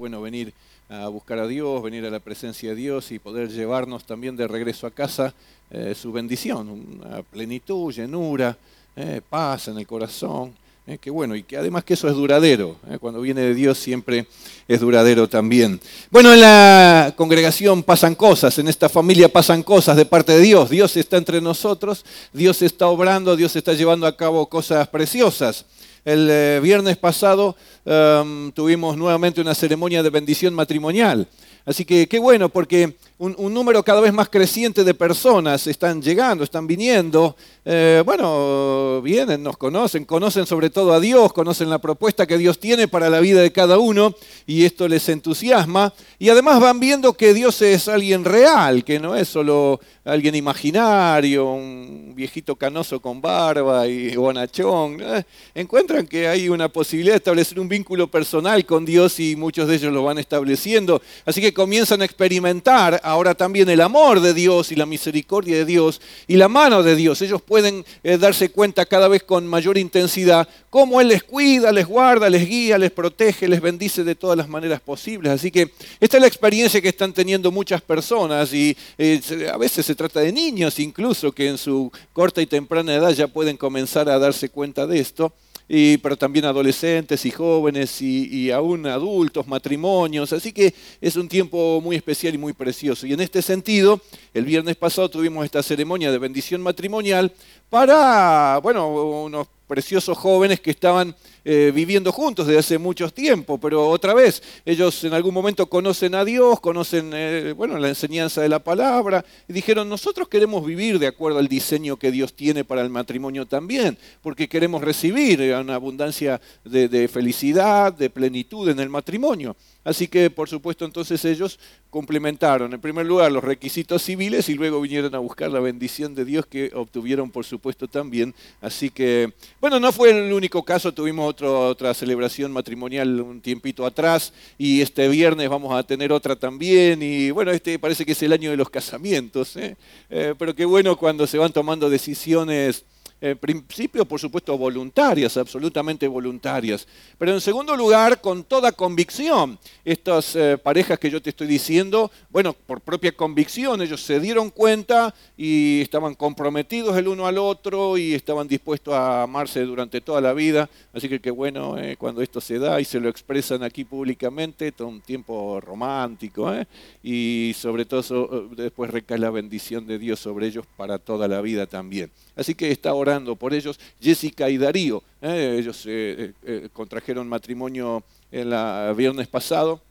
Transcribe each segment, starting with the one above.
bueno venir a buscar a Dios, venir a la presencia de Dios y poder llevarnos también de regreso a casa eh, su bendición, una plenitud, llenura, eh, paz en el corazón. Eh, que bueno, y que además que eso es duradero, cuando viene de Dios siempre es duradero también. Bueno, en la congregación pasan cosas, en esta familia pasan cosas de parte de Dios. Dios está entre nosotros, Dios está obrando, Dios está llevando a cabo cosas preciosas. El eh, viernes pasado em, tuvimos nuevamente una ceremonia de bendición matrimonial. Así que qué bueno, porque un, número cada vez más creciente de personas están llegando, están viniendo. Eh, bueno, vienen, nos conocen, conocen sobre todo a Dios, conocen la propuesta que Dios tiene para la vida de cada uno y esto les entusiasma. Y además van viendo que Dios es alguien real, que no es solo alguien imaginario, un viejito canoso con barba y bonachón. Encuentran que hay una posibilidad de establecer un vínculo personal con Dios y muchos de ellos lo van estableciendo. Así que comienzan a experimentar ahora también el amor de Dios y la misericordia de Dios y la mano de Dios. Ellos pueden eh, darse cuenta cada vez con mayor intensidad cómo Él les cuida, les guarda, les guía, les protege, les bendice de todas las maneras posibles. Así que esta es la experiencia que están teniendo muchas personas y eh, a veces se trata de niños incluso que en su corta y temprana edad ya pueden comenzar a darse cuenta de esto pero también adolescentes y jóvenes y, aún adultos, matrimonios. Así que es un tiempo muy especial y muy precioso. Y en este sentido, el viernes pasado tuvimos esta ceremonia de bendición matrimonial para, bueno, unos preciosos jóvenes que estaban eh, viviendo juntos desde hace mucho tiempo, pero otra vez, ellos en algún momento conocen a Dios, conocen eh, bueno, la enseñanza de la palabra, y dijeron, nosotros queremos vivir de acuerdo al diseño que Dios tiene para el matrimonio también, porque queremos recibir una abundancia de felicidad, de plenitud en el matrimonio. Así que, por supuesto, entonces ellos complementaron, en primer lugar, los requisitos civiles y luego vinieron a buscar la bendición de Dios que obtuvieron, por supuesto, también. Así que, bueno, no fue el único caso, tuvimos otra celebración matrimonial un tiempito atrás y este viernes vamos a tener otra también. Y bueno, este parece que es el año de los casamientos, ¿eh? Eh, pero qué bueno cuando se van tomando decisiones en principio, por supuesto, voluntarias, absolutamente voluntarias. Pero en segundo lugar, con toda convicción. Estas eh, parejas que yo te estoy diciendo, bueno, por propia convicción, ellos se dieron cuenta y estaban comprometidos el uno al otro y estaban dispuestos a amarse durante toda la vida. Así que qué bueno eh, cuando esto se da y se lo expresan aquí públicamente, todo un tiempo romántico. Eh, y sobre todo después recae la bendición de Dios sobre ellos para toda la vida también. Así que está por ellos. Jessica y Darío, eh, ellos eh, eh, contrajeron matrimonio el viernes pasado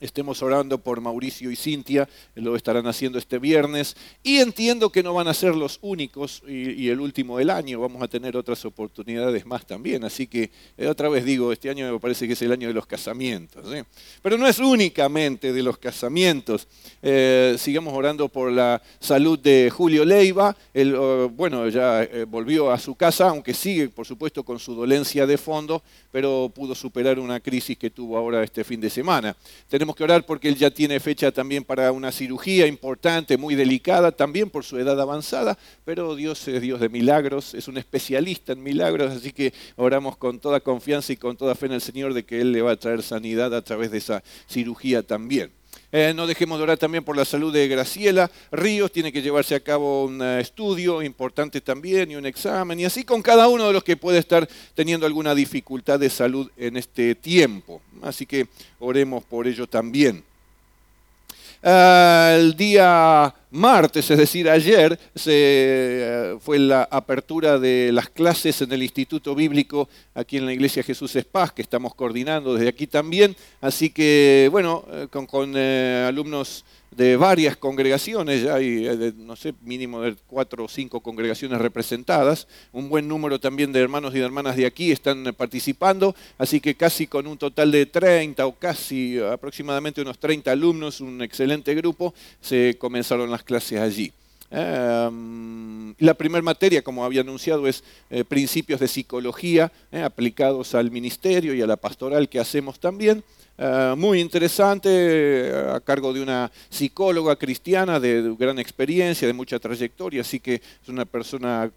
estemos orando por Mauricio y Cintia, lo estarán haciendo este viernes, y entiendo que no van a ser los únicos y, el último del año, vamos a tener otras oportunidades más también, así que eh, otra vez digo, este año me parece que es el año de los casamientos, ¿eh? pero no es únicamente de los casamientos, eh, sigamos orando por la salud de Julio Leiva, él, oh, bueno, ya volvió a su casa, aunque sigue, por supuesto, con su dolencia de fondo, pero pudo superar una crisis que tuvo ahora este fin de semana. Que orar porque él ya tiene fecha también para una cirugía importante, muy delicada, también por su edad avanzada, pero Dios es Dios de milagros, es un especialista en milagros, así que oramos con toda confianza y con toda fe en el Señor de que Él le va a traer sanidad a través de esa cirugía también. Eh, no dejemos de orar también por la salud de Graciela Ríos, tiene que llevarse a cabo un eh, estudio importante también y un examen, y así con cada uno de los que puede estar teniendo alguna dificultad de salud en este tiempo. Así que oremos por ello también. Ah, el día martes, es decir, ayer, se, eh, fue la apertura de las clases en el Instituto Bíblico aquí en la Iglesia Jesús es Paz, que estamos coordinando desde aquí también. Así que, bueno, eh, con, eh, alumnos de varias congregaciones, ya hay, eh, no sé, mínimo de cuatro o cinco congregaciones representadas, un buen número también de hermanos y de hermanas de aquí están participando, así que casi con un total de 30 o casi aproximadamente unos 30 alumnos, un excelente grupo, se comenzaron las clases allí. Em, la primera materia, como había anunciado, es eh, principios de psicología eh, aplicados al ministerio y a la pastoral que hacemos también. Eh, muy interesante, a cargo de una psicóloga cristiana de, gran experiencia, de mucha trayectoria, así que es una persona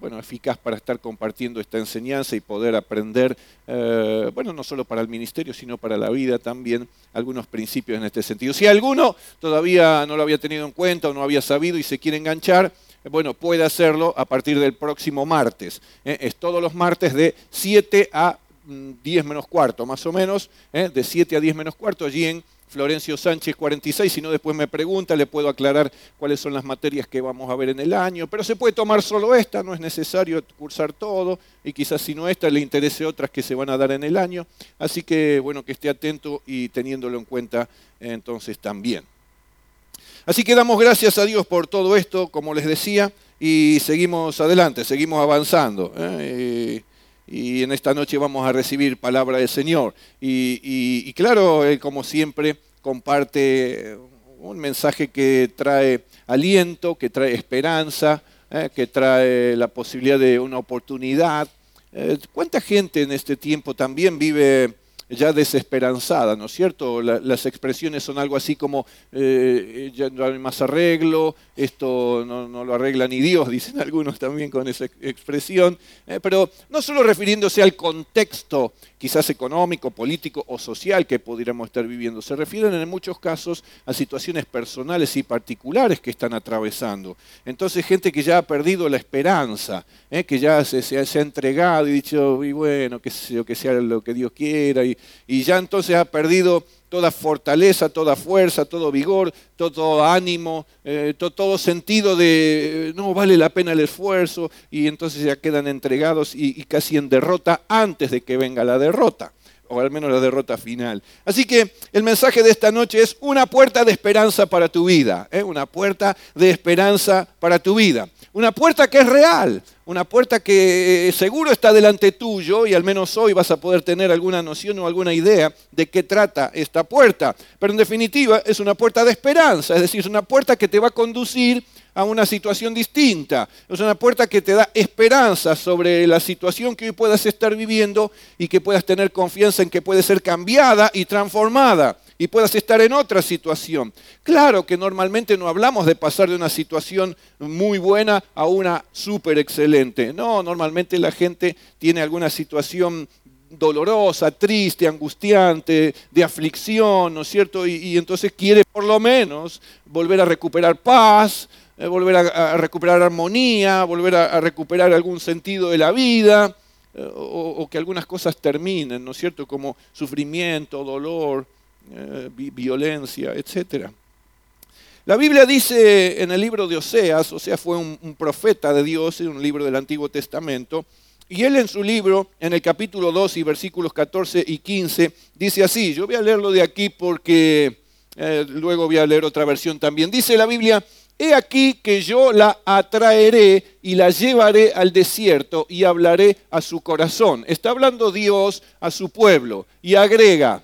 bueno, eficaz para estar compartiendo esta enseñanza y poder aprender, eh, bueno, no solo para el ministerio, sino para la vida también, algunos principios en este sentido. Si alguno todavía no lo había tenido en cuenta o no había sabido y se quiere enganchar, bueno, puede hacerlo a partir del próximo martes. ¿eh? Es todos los martes de 7 a 10 mm, menos cuarto, más o menos, ¿eh? de 7 a 10 menos cuarto, allí en Florencio Sánchez 46, si no después me pregunta, le puedo aclarar cuáles son las materias que vamos a ver en el año, pero se puede tomar solo esta, no es necesario cursar todo, y quizás si no esta le interese otras que se van a dar en el año, así que bueno, que esté atento y teniéndolo en cuenta entonces también. Así que damos gracias a Dios por todo esto, como les decía, y seguimos adelante, seguimos avanzando. ¿eh? Y, en esta noche vamos a recibir palabra del Señor. Y, claro, Él como siempre comparte un mensaje que trae aliento, que trae esperanza, ¿eh? que trae la posibilidad de una oportunidad. Eh, ¿Cuánta gente en este tiempo también vive ya desesperanzada, ¿no es cierto? las expresiones son algo así como, eh, ya no hay más arreglo, esto no, lo arregla ni Dios, dicen algunos también con esa expresión, eh, pero no solo refiriéndose al contexto quizás económico, político o social que pudiéramos estar viviendo, se refieren en muchos casos a situaciones personales y particulares que están atravesando. Entonces gente que ya ha perdido la esperanza, eh, que ya se, ha entregado y dicho, y bueno, que sea, lo que Dios quiera, y, y ya entonces ha perdido toda fortaleza, toda fuerza, todo vigor, todo, ánimo, eh, todo, sentido de no vale la pena el esfuerzo y entonces ya quedan entregados y, casi en derrota antes de que venga la derrota o al menos la derrota final. Así que el mensaje de esta noche es una puerta de esperanza para tu vida, ¿eh? una puerta de esperanza para tu vida. Una puerta que es real, una puerta que eh, seguro está delante tuyo y al menos hoy vas a poder tener alguna noción o alguna idea de qué trata esta puerta. Pero en definitiva es una puerta de esperanza, es decir, es una puerta que te va a conducir a una situación distinta. Es una puerta que te da esperanza sobre la situación que hoy puedas estar viviendo y que puedas tener confianza en que puede ser cambiada y transformada y puedas estar en otra situación. Claro que normalmente no hablamos de pasar de una situación muy buena a una súper excelente. No, normalmente la gente tiene alguna situación dolorosa, triste, angustiante, de aflicción, ¿no es cierto? Y, entonces quiere por lo menos volver a recuperar paz, eh, volver a, recuperar armonía, volver a, recuperar algún sentido de la vida, eh, o, o, que algunas cosas terminen, ¿no es cierto? Como sufrimiento, dolor, eh, violencia, etc. La Biblia dice en el libro de Oseas, o sea, fue un, profeta de Dios en un libro del Antiguo Testamento, y él en su libro, en el capítulo 2 y versículos 14 y 15, dice así, yo voy a leerlo de aquí porque eh, luego voy a leer otra versión también. Dice la Biblia, he aquí que yo la atraeré y la llevaré al desierto y hablaré a su corazón. Está hablando Dios a su pueblo y agrega,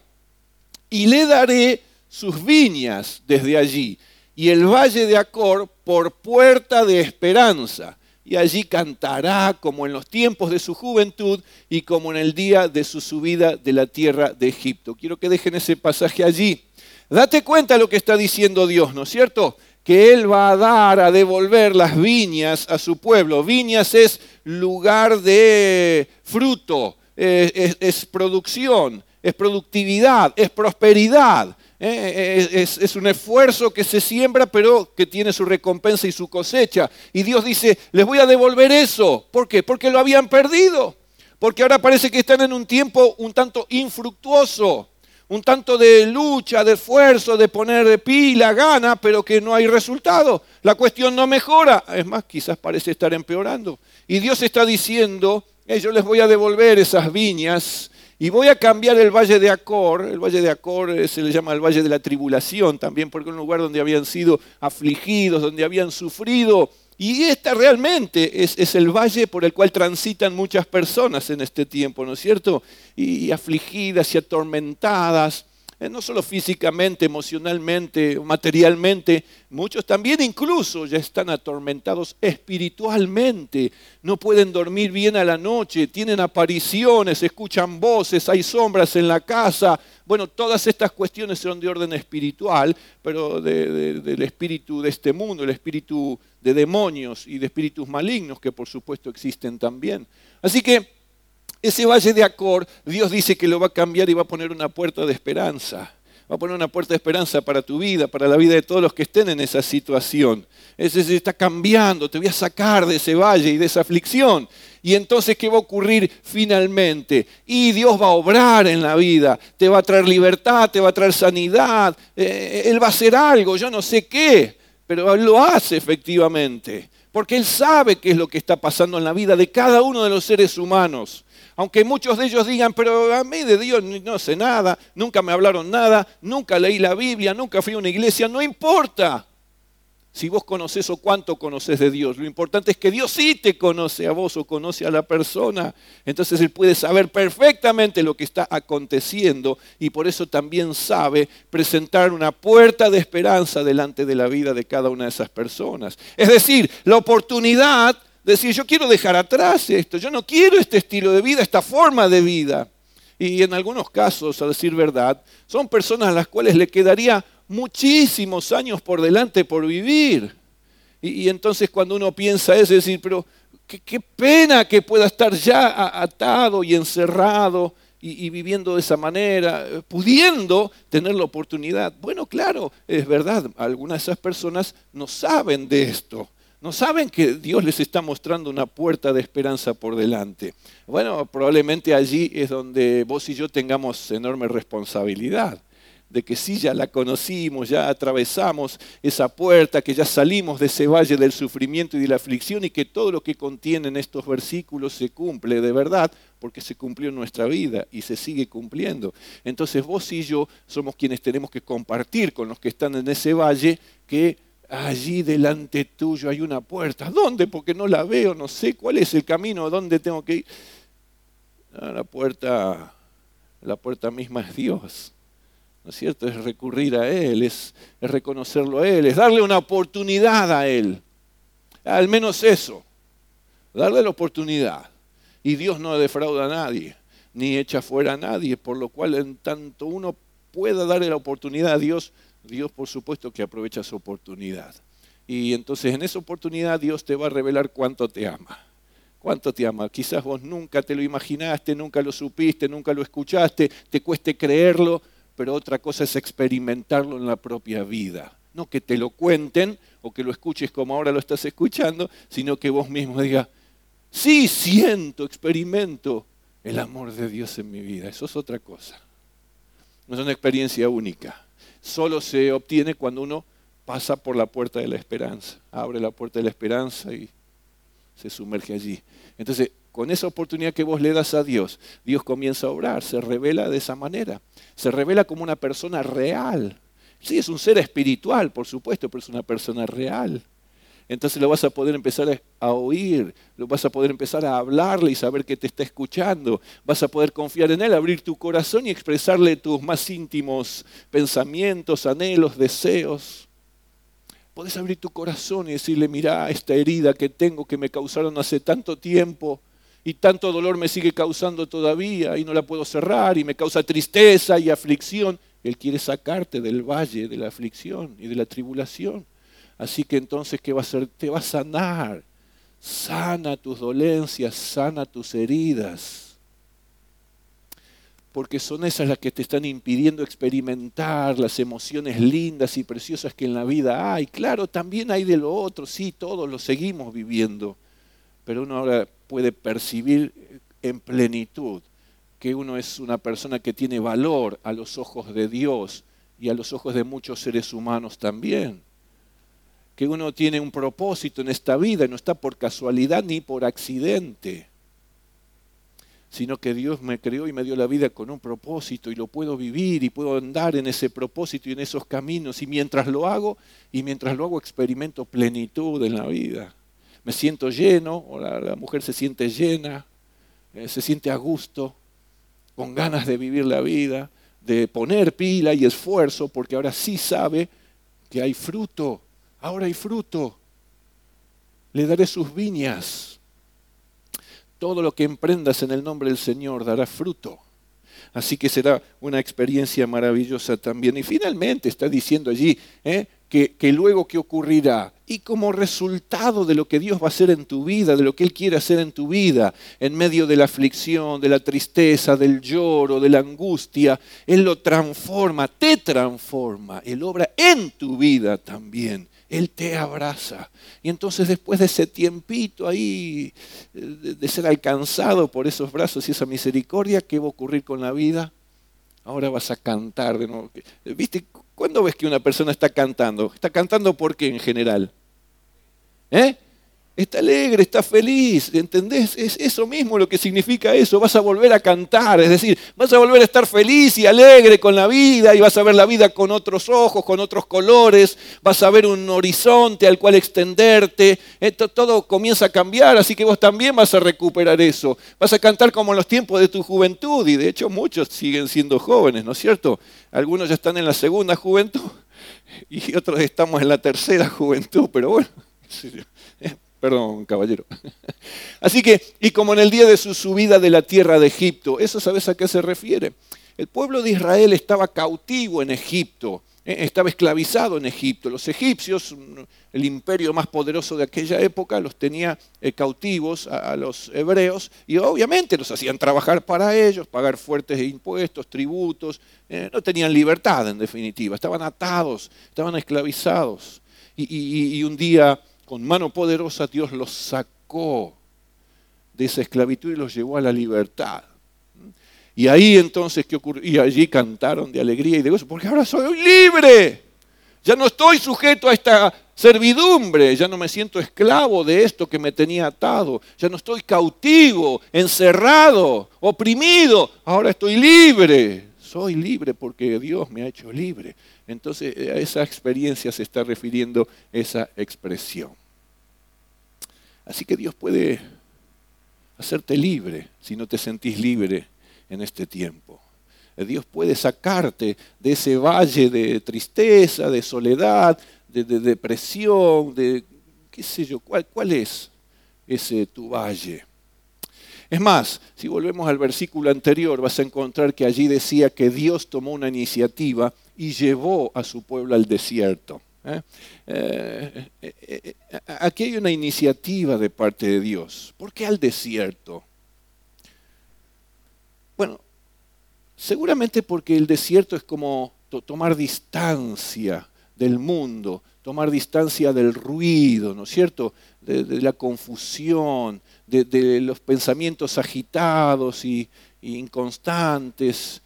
y le daré sus viñas desde allí, y el valle de Acor por puerta de esperanza. Y allí cantará como en los tiempos de su juventud y como en el día de su subida de la tierra de Egipto. Quiero que dejen ese pasaje allí. Date cuenta lo que está diciendo Dios, ¿no es cierto? Que Él va a dar, a devolver las viñas a su pueblo. Viñas es lugar de fruto, eh, es producción, es productividad, es prosperidad. ¿eh? Es, un esfuerzo que se siembra, pero que tiene su recompensa y su cosecha. Y Dios dice, les voy a devolver eso. ¿Por qué? Porque lo habían perdido. Porque ahora parece que están en un tiempo un tanto infructuoso, un tanto de lucha, de esfuerzo, de poner de pila, gana, pero que no hay resultado. La cuestión no mejora. Es más, quizás parece estar empeorando. Y Dios está diciendo, eh, yo les voy a devolver esas viñas y voy a cambiar el valle de Acor, el valle de Acor eh, se le llama el valle de la tribulación también, porque es un lugar donde habían sido afligidos, donde habían sufrido. Y este realmente es, el valle por el cual transitan muchas personas en este tiempo, ¿no es cierto? Y, afligidas y atormentadas. Eh, no solo físicamente, emocionalmente, materialmente, muchos también incluso ya están atormentados espiritualmente, no pueden dormir bien a la noche, tienen apariciones, escuchan voces, hay sombras en la casa. Bueno, todas estas cuestiones son de orden espiritual, pero del espíritu de este mundo, el espíritu de demonios y de espíritus malignos que por supuesto existen también. Así que ese valle de Acor, Dios dice que lo va a cambiar y va a poner una puerta de esperanza. Va a poner una puerta de esperanza para tu vida, para la vida de todos los que estén en esa situación. Ese se está cambiando, te voy a sacar de ese valle y de esa aflicción. Y entonces, ¿qué va a ocurrir finalmente? Y Dios va a obrar en la vida, te va a traer libertad, te va a traer sanidad, eh, Él va a hacer algo, yo no sé qué, pero Él lo hace efectivamente, porque Él sabe qué es lo que está pasando en la vida de cada uno de los seres humanos. Aunque muchos de ellos digan, pero a mí de Dios no sé nada, nunca me hablaron nada, nunca leí la Biblia, nunca fui a una iglesia, no importa. Si vos conoces o cuánto conoces de Dios, lo importante es que Dios sí te conoce a vos o conoce a la persona. Entonces Él puede saber perfectamente lo que está aconteciendo y por eso también sabe presentar una puerta de esperanza delante de la vida de cada una de esas personas. Es decir, la oportunidad decir, yo quiero dejar atrás esto, yo no quiero este estilo de vida, esta forma de vida. Y en algunos casos, a decir verdad, son personas a las cuales le quedaría muchísimos años por delante por vivir. Y, entonces cuando uno piensa eso, es decir, pero qué, pena que pueda estar ya atado y encerrado y, y, viviendo de esa manera, pudiendo tener la oportunidad. Bueno, claro, es verdad, algunas de esas personas no saben de esto. ¿No saben que Dios les está mostrando una puerta de esperanza por delante? Bueno, probablemente allí es donde vos y yo tengamos enorme responsabilidad de que sí ya la conocimos, ya atravesamos esa puerta, que ya salimos de ese valle del sufrimiento y de la aflicción y que todo lo que contienen estos versículos se cumple de verdad, porque se cumplió en nuestra vida y se sigue cumpliendo. Entonces vos y yo somos quienes tenemos que compartir con los que están en ese valle que allí delante tuyo hay una puerta. ¿Dónde? Porque no la veo, no sé cuál es el camino, dónde tengo que ir. La puerta, la puerta misma es Dios. ¿No es cierto? Es recurrir a Él, es, es reconocerlo a Él, es darle una oportunidad a Él. Al menos eso, darle la oportunidad. Y Dios no defrauda a nadie, ni echa fuera a nadie, por lo cual en tanto uno pueda darle la oportunidad a Dios, Dios por supuesto que aprovecha su oportunidad. Y entonces en esa oportunidad Dios te va a revelar cuánto te ama. Cuánto te ama. Quizás vos nunca te lo imaginaste, nunca lo supiste, nunca lo escuchaste, te cueste creerlo, pero otra cosa es experimentarlo en la propia vida. No que te lo cuenten o que lo escuches como ahora lo estás escuchando, sino que vos mismo digas, sí siento, experimento el amor de Dios en mi vida. Eso es otra cosa. No es una experiencia única solo se obtiene cuando uno pasa por la puerta de la esperanza, abre la puerta de la esperanza y se sumerge allí. Entonces, con esa oportunidad que vos le das a Dios, Dios comienza a obrar, se revela de esa manera, se revela como una persona real. Sí, es un ser espiritual, por supuesto, pero es una persona real entonces lo vas a poder empezar a oír, lo vas a poder empezar a hablarle y saber que te está escuchando. Vas a poder confiar en Él, abrir tu corazón y expresarle tus más íntimos pensamientos, anhelos, deseos. Puedes abrir tu corazón y decirle, mira, esta herida que tengo que me causaron hace tanto tiempo y tanto dolor me sigue causando todavía y no la puedo cerrar y me causa tristeza y aflicción. Él quiere sacarte del valle de la aflicción y de la tribulación. Así que entonces, ¿qué va a hacer? Te va a sanar. Sana tus dolencias, sana tus heridas. Porque son esas las que te están impidiendo experimentar las emociones lindas y preciosas que en la vida hay. Claro, también hay de lo otro, sí, todos lo seguimos viviendo. Pero uno ahora puede percibir en plenitud que uno es una persona que tiene valor a los ojos de Dios y a los ojos de muchos seres humanos también que uno tiene un propósito en esta vida, no está por casualidad ni por accidente, sino que Dios me creó y me dio la vida con un propósito y lo puedo vivir y puedo andar en ese propósito y en esos caminos y mientras lo hago y mientras lo hago experimento plenitud en la vida. Me siento lleno, o la, mujer se siente llena, eh, se siente a gusto, con ganas de vivir la vida, de poner pila y esfuerzo porque ahora sí sabe que hay fruto. Ahora hay fruto. Le daré sus viñas. Todo lo que emprendas en el nombre del Señor dará fruto. Así que será una experiencia maravillosa también. Y finalmente está diciendo allí ¿eh? que, que, luego que ocurrirá. Y como resultado de lo que Dios va a hacer en tu vida, de lo que Él quiere hacer en tu vida, en medio de la aflicción, de la tristeza, del lloro, de la angustia, Él lo transforma, te transforma. Él obra en tu vida también. Él te abraza. Y entonces después de ese tiempito ahí, de ser alcanzado por esos brazos y esa misericordia, ¿qué va a ocurrir con la vida? Ahora vas a cantar de nuevo. ¿Viste? ¿Cuándo ves que una persona está cantando? ¿Está cantando por qué en general? ¿Eh? Está alegre, está feliz, ¿entendés? Es eso mismo lo que significa eso. Vas a volver a cantar, es decir, vas a volver a estar feliz y alegre con la vida y vas a ver la vida con otros ojos, con otros colores, vas a ver un horizonte al cual extenderte. Todo comienza a cambiar, así que vos también vas a recuperar eso. Vas a cantar como en los tiempos de tu juventud y de hecho muchos siguen siendo jóvenes, ¿no es cierto? Algunos ya están en la segunda juventud y otros estamos en la tercera juventud, pero bueno. Perdón, caballero. Así que, y como en el día de su subida de la tierra de Egipto, ¿eso sabes a qué se refiere? El pueblo de Israel estaba cautivo en Egipto, ¿eh? estaba esclavizado en Egipto. Los egipcios, el imperio más poderoso de aquella época, los tenía eh, cautivos a, los hebreos y obviamente los hacían trabajar para ellos, pagar fuertes impuestos, tributos. Eh, no tenían libertad en definitiva, estaban atados, estaban esclavizados. y un día con mano poderosa Dios los sacó de esa esclavitud y los llevó a la libertad. Y ahí entonces, ¿qué ocurrió? Y allí cantaron de alegría y de gozo, porque ahora soy libre. Ya no estoy sujeto a esta servidumbre, ya no me siento esclavo de esto que me tenía atado, ya no estoy cautivo, encerrado, oprimido, ahora estoy libre. Soy libre porque Dios me ha hecho libre. Entonces a esa experiencia se está refiriendo esa expresión. Así que Dios puede hacerte libre si no te sentís libre en este tiempo. Dios puede sacarte de ese valle de tristeza, de soledad, de, depresión, de qué sé yo, ¿cuál, cuál es ese tu valle? Es más, si volvemos al versículo anterior, vas a encontrar que allí decía que Dios tomó una iniciativa y llevó a su pueblo al desierto. ¿eh? Eh, eh, aquí hay una iniciativa de parte de Dios. ¿Por qué al desierto? Bueno, seguramente porque el desierto es como tomar distancia del mundo, tomar distancia del ruido, ¿no es cierto? De, la confusión, de, los pensamientos agitados y inconstantes,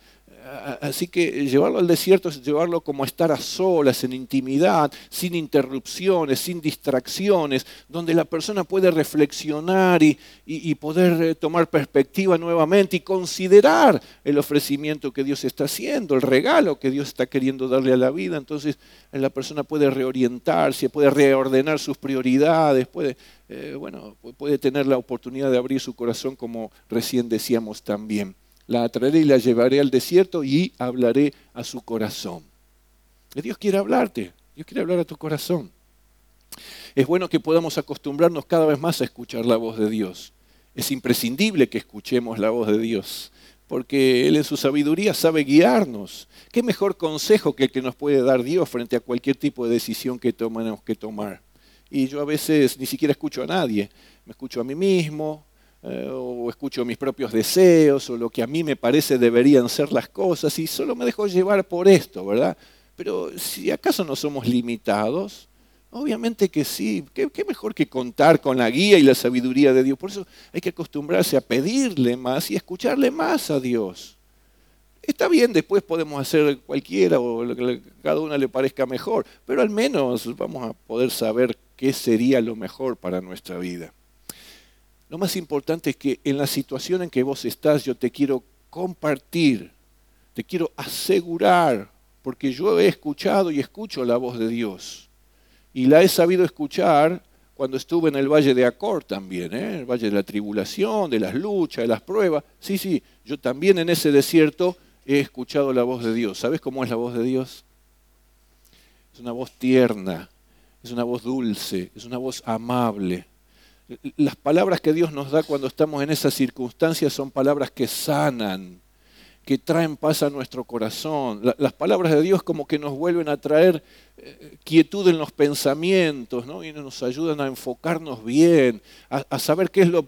Así que llevarlo al desierto es llevarlo como estar a solas, en intimidad, sin interrupciones, sin distracciones, donde la persona puede reflexionar y, poder eh, tomar perspectiva nuevamente y considerar el ofrecimiento que Dios está haciendo, el regalo que Dios está queriendo darle a la vida. Entonces eh, la persona puede reorientarse, puede reordenar sus prioridades, puede, eh, bueno, puede tener la oportunidad de abrir su corazón como recién decíamos también la atraeré y la llevaré al desierto y hablaré a su corazón. Dios quiere hablarte, Dios quiere hablar a tu corazón. Es bueno que podamos acostumbrarnos cada vez más a escuchar la voz de Dios. Es imprescindible que escuchemos la voz de Dios, porque Él en su sabiduría sabe guiarnos. ¿Qué mejor consejo que el que nos puede dar Dios frente a cualquier tipo de decisión que tomemos que tomar? Y yo a veces ni siquiera escucho a nadie, me escucho a mí mismo, eh, o escucho mis propios deseos o lo que a mí me parece deberían ser las cosas y solo me dejo llevar por esto, ¿verdad? Pero si acaso no somos limitados, obviamente que sí. ¿Qué, ¿Qué, mejor que contar con la guía y la sabiduría de Dios? Por eso hay que acostumbrarse a pedirle más y escucharle más a Dios. Está bien, después podemos hacer cualquiera o lo que cada uno le parezca mejor, pero al menos vamos a poder saber qué sería lo mejor para nuestra vida. Lo más importante es que en la situación en que vos estás yo te quiero compartir, te quiero asegurar, porque yo he escuchado y escucho la voz de Dios. Y la he sabido escuchar cuando estuve en el Valle de Acor también, ¿eh? el Valle de la Tribulación, de las luchas, de las pruebas. Sí, sí, yo también en ese desierto he escuchado la voz de Dios. ¿Sabes cómo es la voz de Dios? Es una voz tierna, es una voz dulce, es una voz amable. Las palabras que Dios nos da cuando estamos en esas circunstancias son palabras que sanan, que traen paz a nuestro corazón. Las palabras de Dios como que nos vuelven a traer eh, quietud en los pensamientos ¿no? y nos ayudan a enfocarnos bien, a, saber qué es lo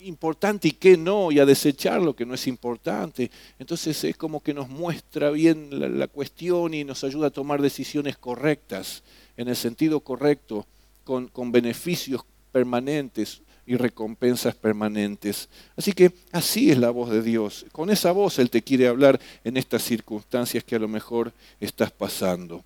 importante y qué no, y a desechar lo que no es importante. Entonces es como que nos muestra bien la, cuestión y nos ayuda a tomar decisiones correctas, en el sentido correcto, con, con beneficios permanentes y recompensas permanentes. Así que así es la voz de Dios. Con esa voz Él te quiere hablar en estas circunstancias que a lo mejor estás pasando.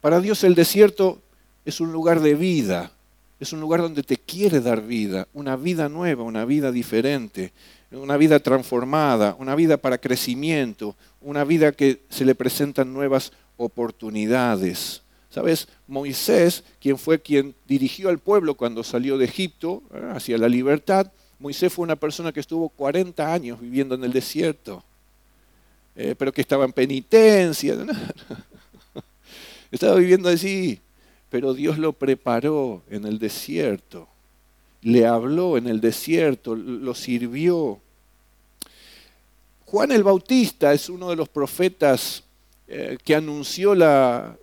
Para Dios el desierto es un lugar de vida, es un lugar donde te quiere dar vida, una vida nueva, una vida diferente, una vida transformada, una vida para crecimiento, una vida que se le presentan nuevas oportunidades. ¿Sabes? Moisés, quien fue quien dirigió al pueblo cuando salió de Egipto ¿eh? hacia la libertad, Moisés fue una persona que estuvo 40 años viviendo en el desierto, eh, pero que estaba en penitencia. estaba viviendo así, pero Dios lo preparó en el desierto, le habló en el desierto, lo sirvió. Juan el Bautista es uno de los profetas eh, que anunció la,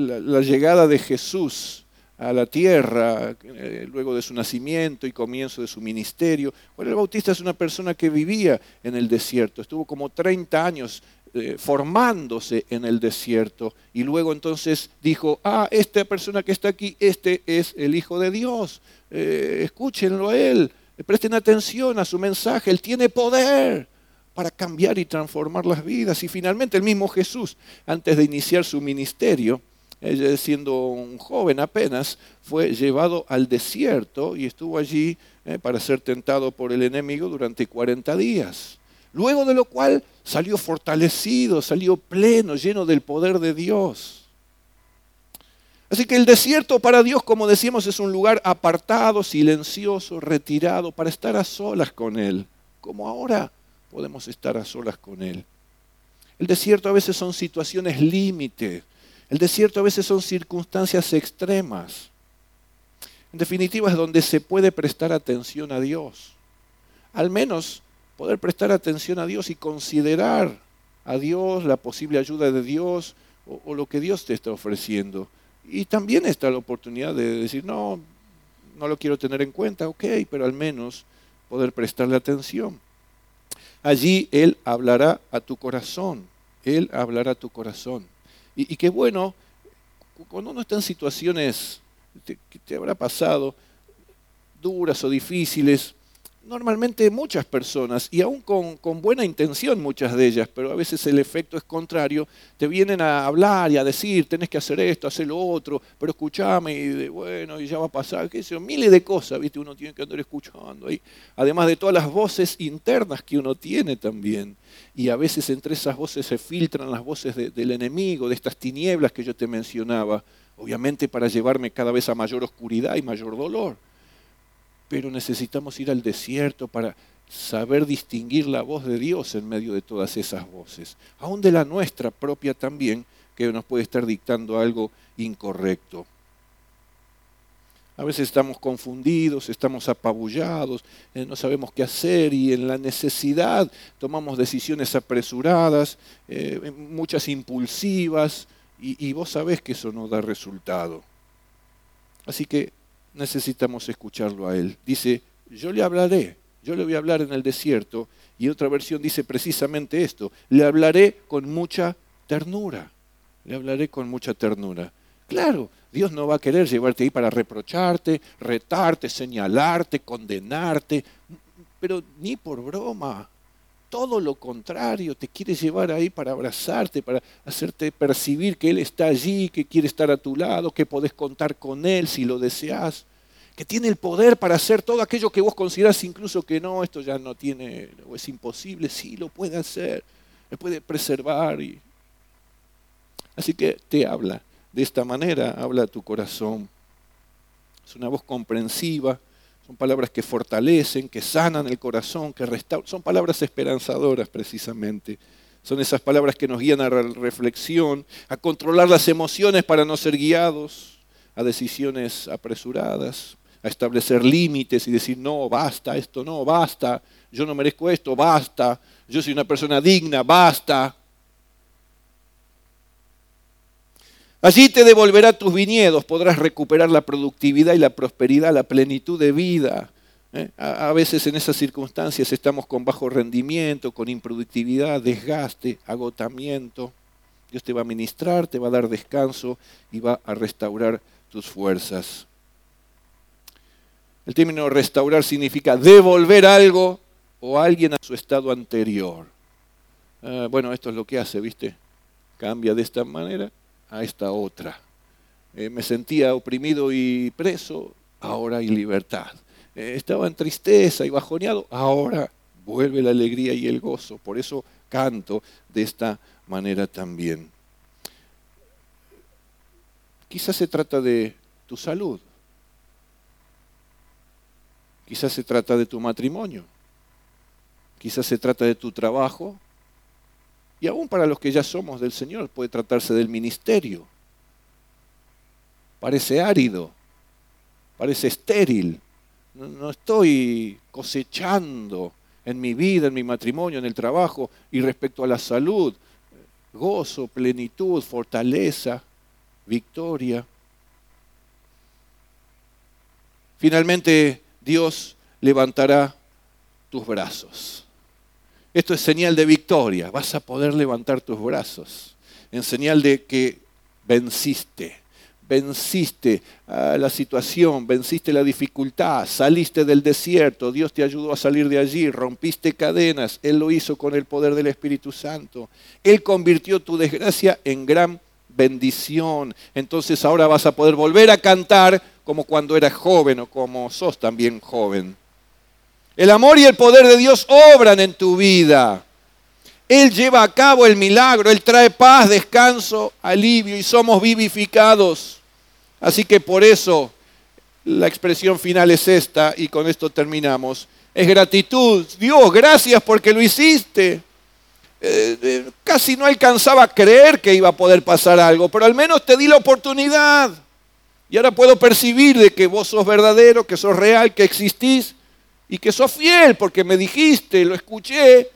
la, llegada de Jesús a la tierra, eh, luego de su nacimiento y comienzo de su ministerio. Juan el Bautista es una persona que vivía en el desierto, estuvo como 30 años eh, formándose en el desierto y luego entonces dijo, ah, esta persona que está aquí, este es el Hijo de Dios, eh, escúchenlo a él, presten atención a su mensaje, él tiene poder para cambiar y transformar las vidas. Y finalmente el mismo Jesús, antes de iniciar su ministerio, siendo un joven apenas, fue llevado al desierto y estuvo allí eh, para ser tentado por el enemigo durante 40 días. Luego de lo cual salió fortalecido, salió pleno, lleno del poder de Dios. Así que el desierto para Dios, como decíamos, es un lugar apartado, silencioso, retirado, para estar a solas con Él, como ahora podemos estar a solas con Él. El desierto a veces son situaciones límite, el desierto a veces son circunstancias extremas. En definitiva es donde se puede prestar atención a Dios. Al menos poder prestar atención a Dios y considerar a Dios, la posible ayuda de Dios o, lo que Dios te está ofreciendo. Y también está la oportunidad de decir, no, no lo quiero tener en cuenta, ok, pero al menos poder prestarle atención. Allí Él hablará a tu corazón, Él hablará a tu corazón. Y, qué bueno, cuando uno está en situaciones que te habrá pasado, duras o difíciles, normalmente muchas personas, y aún con, buena intención muchas de ellas, pero a veces el efecto es contrario, te vienen a hablar y a decir, tenés que hacer esto, hacer lo otro, pero escúchame, y bueno, y ya va a pasar, qué sé yo, miles de cosas, ¿viste? Uno tiene que andar escuchando ahí, además de todas las voces internas que uno tiene también. Y a veces entre esas voces se filtran las voces del enemigo, de estas tinieblas que yo te mencionaba, obviamente para llevarme cada vez a mayor oscuridad y mayor dolor pero necesitamos ir al desierto para saber distinguir la voz de Dios en medio de todas esas voces, aún de la nuestra propia también, que nos puede estar dictando algo incorrecto. A veces estamos confundidos, estamos apabullados, eh, no sabemos qué hacer y en la necesidad tomamos decisiones apresuradas, eh, muchas impulsivas, y, y vos sabés que eso no da resultado. Así que necesitamos escucharlo a Él. Dice, yo le hablaré, yo le voy a hablar en el desierto, y otra versión dice precisamente esto, le hablaré con mucha ternura, le hablaré con mucha ternura. Claro, Dios no va a querer llevarte ahí para reprocharte, retarte, señalarte, condenarte, pero ni por broma. Todo lo contrario, te quiere llevar ahí para abrazarte, para hacerte percibir que Él está allí, que quiere estar a tu lado, que podés contar con Él si lo deseas, que tiene el poder para hacer todo aquello que vos considerás incluso que no, esto ya no tiene, o es imposible, sí lo puede hacer, Él puede preservar. Y... Así que te habla, de esta manera habla tu corazón. Es una voz comprensiva, Son palabras que fortalecen, que sanan el corazón, que restauran. Son palabras esperanzadoras precisamente. Son esas palabras que nos guían a la reflexión, a controlar las emociones para no ser guiados a decisiones apresuradas, a establecer límites y decir, no, basta, esto no, basta, yo no merezco esto, basta, yo soy una persona digna, basta. Allí te devolverá tus viñedos, podrás recuperar la productividad y la prosperidad, la plenitud de vida. ¿eh? A veces en esas circunstancias estamos con bajo rendimiento, con improductividad, desgaste, agotamiento. Dios te va a ministrar, te va a dar descanso y va a restaurar tus fuerzas. El término restaurar significa devolver algo o alguien a su estado anterior. Ah, bueno, esto es lo que hace, ¿viste? Cambia de esta manera a esta otra. Eh, me sentía oprimido y preso, ahora hay libertad. Eh, estaba en tristeza y bajoneado, ahora vuelve la alegría y el gozo. Por eso canto de esta manera también. Quizás se trata de tu salud. Quizás se trata de tu matrimonio. Quizás se trata de tu trabajo y aún para los que ya somos del Señor puede tratarse del ministerio. Parece árido, parece estéril. No, estoy cosechando en mi vida, en mi matrimonio, en el trabajo y respecto a la salud. Gozo, plenitud, fortaleza, victoria. Finalmente Dios levantará tus brazos. Esto es señal de victoria. Vas a poder levantar tus brazos en señal de que venciste. Venciste la situación, venciste la dificultad, saliste del desierto, Dios te ayudó a salir de allí, rompiste cadenas, Él lo hizo con el poder del Espíritu Santo. Él convirtió tu desgracia en gran bendición. Entonces ahora vas a poder volver a cantar como cuando eras joven o como sos también joven. El amor y el poder de Dios obran en tu vida. Él lleva a cabo el milagro, Él trae paz, descanso, alivio y somos vivificados. Así que por eso la expresión final es esta y con esto terminamos. Es gratitud. Dios, gracias porque lo hiciste. Eh, eh, casi no alcanzaba a creer que iba a poder pasar algo, pero al menos te di la oportunidad. Y ahora puedo percibir de que vos sos verdadero, que sos real, que existís y que sos fiel porque me dijiste, lo escuché,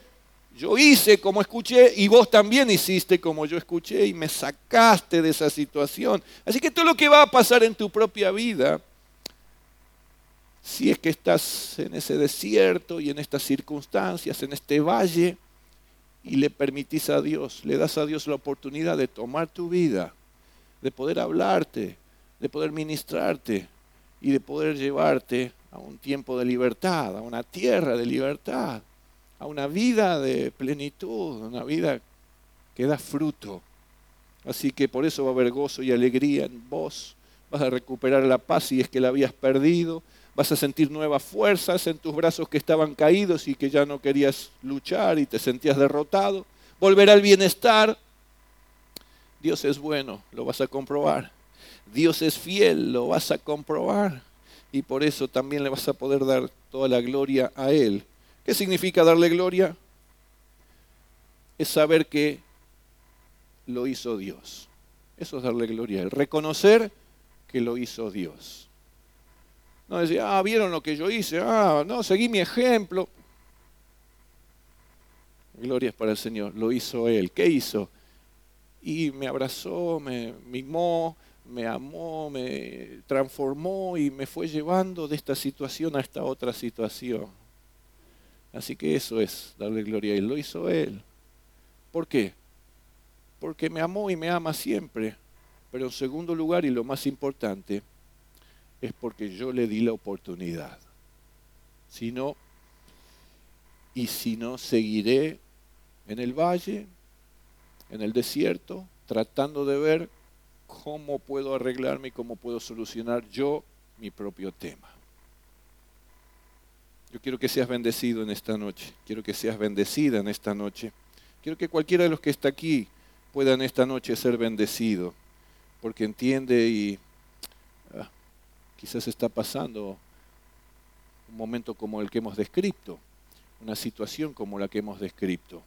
yo hice como escuché y vos también hiciste como yo escuché y me sacaste de esa situación. Así que todo lo que va a pasar en tu propia vida, si es que estás en ese desierto y en estas circunstancias, en este valle, y le permitís a Dios, le das a Dios la oportunidad de tomar tu vida, de poder hablarte, de poder ministrarte y de poder llevarte a un tiempo de libertad, a una tierra de libertad, a una vida de plenitud, una vida que da fruto. Así que por eso va a haber gozo y alegría en vos. Vas a recuperar la paz si es que la habías perdido. Vas a sentir nuevas fuerzas en tus brazos que estaban caídos y que ya no querías luchar y te sentías derrotado. Volverá el bienestar. Dios es bueno, lo vas a comprobar. Dios es fiel, lo vas a comprobar y por eso también le vas a poder dar toda la gloria a Él. ¿Qué significa darle gloria? Es saber que lo hizo Dios. Eso es darle gloria a Él. Reconocer que lo hizo Dios. No decir, ah, vieron lo que yo hice, ah, no, seguí mi ejemplo. Gloria es para el Señor, lo hizo Él. ¿Qué hizo? Y me abrazó, me mimó, me amó, me transformó y me fue llevando de esta situación a esta otra situación. Así que eso es darle gloria a Él. Lo hizo Él. ¿Por qué? Porque me amó y me ama siempre. Pero en segundo lugar, y lo más importante, es porque yo le di la oportunidad. Si no, y si no, seguiré en el valle, en el desierto, tratando de ver cómo puedo arreglarme y cómo puedo solucionar yo mi propio tema. Yo quiero que seas bendecido en esta noche, quiero que seas bendecida en esta noche. Quiero que cualquiera de los que está aquí pueda en esta noche ser bendecido, porque entiende y ah, quizás está pasando un momento como el que hemos descrito, una situación como la que hemos descrito.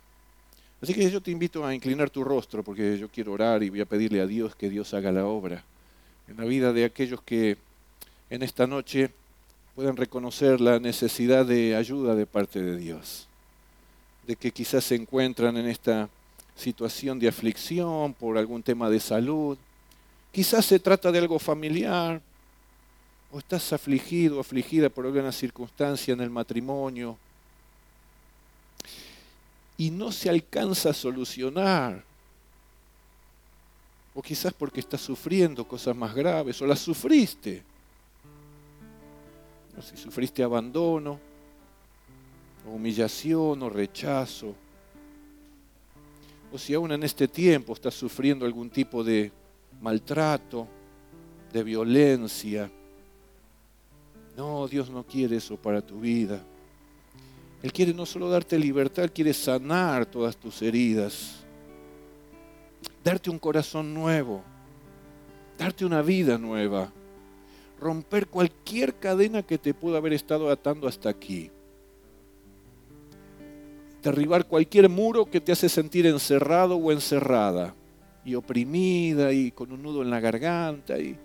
Así que yo te invito a inclinar tu rostro porque yo quiero orar y voy a pedirle a Dios que Dios haga la obra en la vida de aquellos que en esta noche puedan reconocer la necesidad de ayuda de parte de Dios, de que quizás se encuentran en esta situación de aflicción por algún tema de salud, quizás se trata de algo familiar, o estás afligido, afligida por alguna circunstancia en el matrimonio, y no se alcanza a solucionar. O quizás porque estás sufriendo cosas más graves, o las sufriste. O si sufriste abandono, o humillación, o rechazo. O si aún en este tiempo estás sufriendo algún tipo de maltrato, de violencia. No, Dios no quiere eso para tu vida. Él quiere no solo darte libertad, Él quiere sanar todas tus heridas, darte un corazón nuevo, darte una vida nueva, romper cualquier cadena que te pueda haber estado atando hasta aquí, derribar cualquier muro que te hace sentir encerrado o encerrada, y oprimida y con un nudo en la garganta y,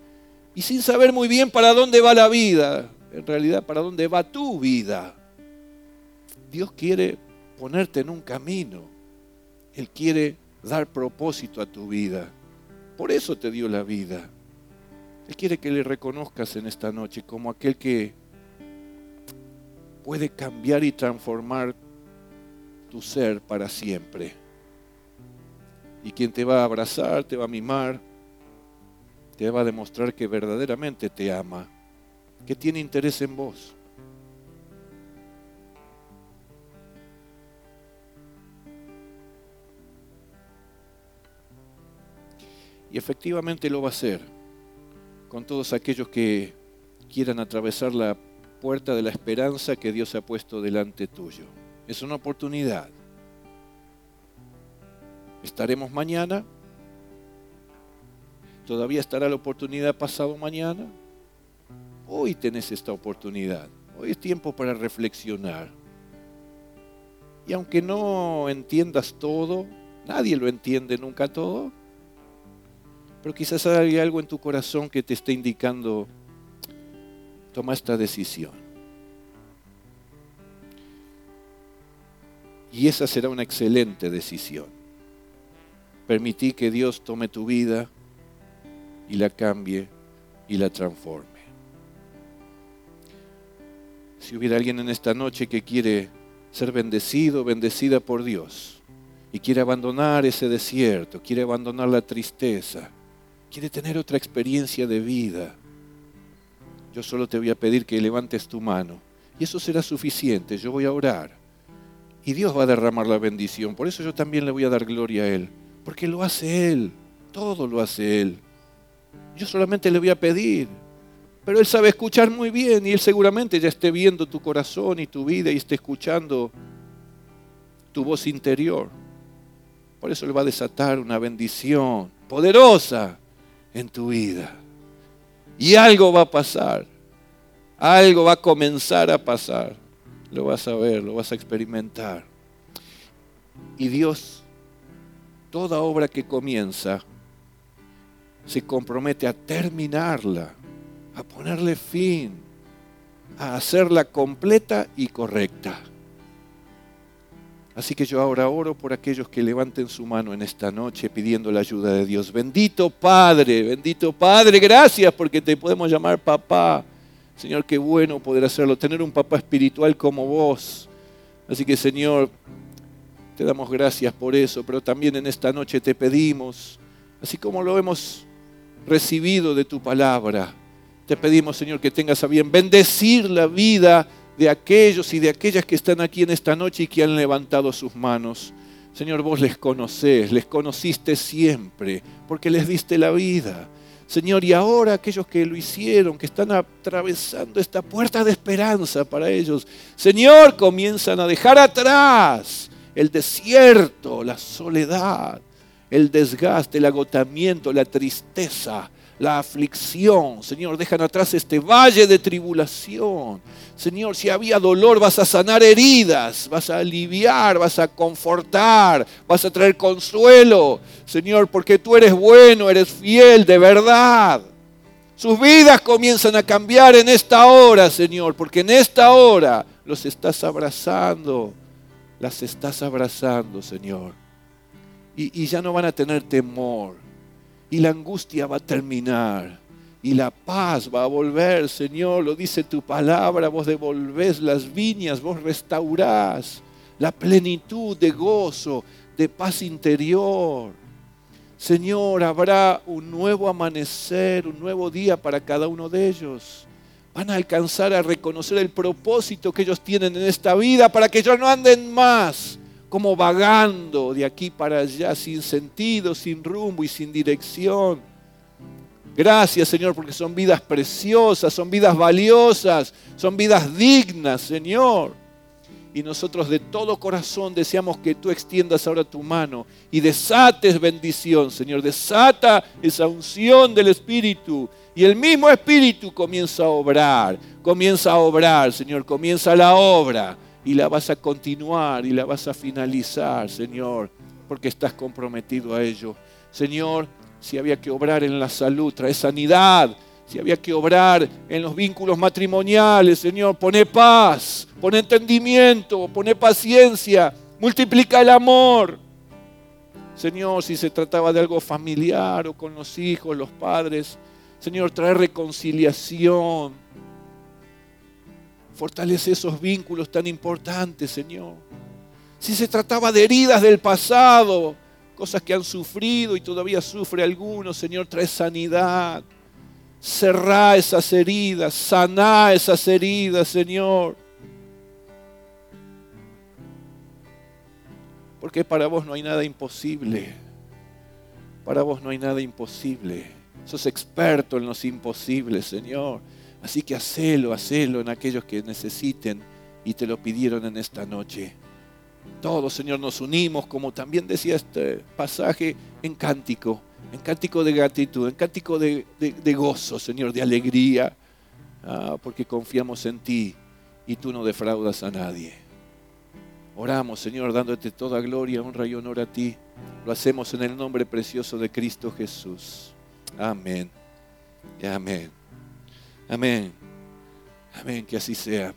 y sin saber muy bien para dónde va la vida, en realidad para dónde va tu vida. Dios quiere ponerte en un camino. Él quiere dar propósito a tu vida. Por eso te dio la vida. Él quiere que le reconozcas en esta noche como aquel que puede cambiar y transformar tu ser para siempre. Y quien te va a abrazar, te va a mimar, te va a demostrar que verdaderamente te ama, que tiene interés en vos. Y efectivamente lo va a hacer con todos aquellos que quieran atravesar la puerta de la esperanza que Dios ha puesto delante tuyo. Es una oportunidad. Estaremos mañana. Todavía estará la oportunidad pasado mañana. Hoy tenés esta oportunidad. Hoy es tiempo para reflexionar. Y aunque no entiendas todo, nadie lo entiende nunca todo, pero quizás hay algo en tu corazón que te esté indicando, toma esta decisión. Y esa será una excelente decisión. Permití que Dios tome tu vida y la cambie y la transforme. Si hubiera alguien en esta noche que quiere ser bendecido, bendecida por Dios, y quiere abandonar ese desierto, quiere abandonar la tristeza, quiere tener otra experiencia de vida, yo solo te voy a pedir que levantes tu mano. Y eso será suficiente. Yo voy a orar. Y Dios va a derramar la bendición. Por eso yo también le voy a dar gloria a Él. Porque lo hace Él. Todo lo hace Él. Yo solamente le voy a pedir. Pero Él sabe escuchar muy bien. Y Él seguramente ya esté viendo tu corazón y tu vida y esté escuchando tu voz interior. Por eso Él va a desatar una bendición poderosa en tu vida. Y algo va a pasar. Algo va a comenzar a pasar. Lo vas a ver, lo vas a experimentar. Y Dios, toda obra que comienza, se compromete a terminarla, a ponerle fin, a hacerla completa y correcta. Así que yo ahora oro por aquellos que levanten su mano en esta noche pidiendo la ayuda de Dios. Bendito Padre, bendito Padre, gracias porque te podemos llamar papá. Señor, qué bueno poder hacerlo, tener un papá espiritual como vos. Así que Señor, te damos gracias por eso, pero también en esta noche te pedimos, así como lo hemos recibido de tu palabra, te pedimos Señor que tengas a bien bendecir la vida de aquellos y de aquellas que están aquí en esta noche y que han levantado sus manos. Señor, vos les conocés, les conociste siempre, porque les diste la vida. Señor, y ahora aquellos que lo hicieron, que están atravesando esta puerta de esperanza para ellos, Señor, comienzan a dejar atrás el desierto, la soledad, el desgaste, el agotamiento, la tristeza, la aflicción. Señor, dejan atrás este valle de tribulación. Señor, si había dolor, vas a sanar heridas, vas a aliviar, vas a confortar, vas a traer consuelo. Señor, porque tú eres bueno, eres fiel, de verdad. Sus vidas comienzan a cambiar en esta hora, Señor, porque en esta hora los estás abrazando, las estás abrazando, Señor. Y, y ya no van a tener temor y la angustia va a terminar y la paz va a volver, Señor, lo dice tu palabra, vos devolvés las viñas, vos restaurás la plenitud de gozo, de paz interior. Señor, habrá un nuevo amanecer, un nuevo día para cada uno de ellos. Van a alcanzar a reconocer el propósito que ellos tienen en esta vida para que ellos no anden más como vagando de aquí para allá sin sentido, sin rumbo y sin dirección. Gracias Señor porque son vidas preciosas, son vidas valiosas, son vidas dignas Señor. Y nosotros de todo corazón deseamos que tú extiendas ahora tu mano y desates bendición, Señor. Desata esa unción del Espíritu. Y el mismo Espíritu comienza a obrar, comienza a obrar, Señor, comienza la obra y la vas a continuar y la vas a finalizar, Señor, porque estás comprometido a ello. Señor, si había que obrar en la salud, trae sanidad. Si había que obrar en los vínculos matrimoniales, Señor, pone paz, pone entendimiento, pone paciencia, multiplica el amor. Señor, si se trataba de algo familiar o con los hijos, los padres, Señor, trae reconciliación, Fortalece esos vínculos tan importantes, Señor. Si se trataba de heridas del pasado, cosas que han sufrido y todavía sufre algunos, Señor, trae sanidad. Cerrá esas heridas, saná esas heridas, Señor. Porque para vos no hay nada imposible. Para vos no hay nada imposible. Sos experto en los imposibles, Señor. Así que hacelo, hacelo en aquellos que necesiten y te lo pidieron en esta noche. Todos, Señor, nos unimos, como también decía este pasaje, en cántico, en cántico de gratitud, en cántico de, gozo, Señor, de alegría, ah, porque confiamos en ti y tú no defraudas a nadie. Oramos, Señor, dándote toda gloria, honra y honor a ti. Lo hacemos en el nombre precioso de Cristo Jesús. Amén. amén. Amén. Amén, que así sea.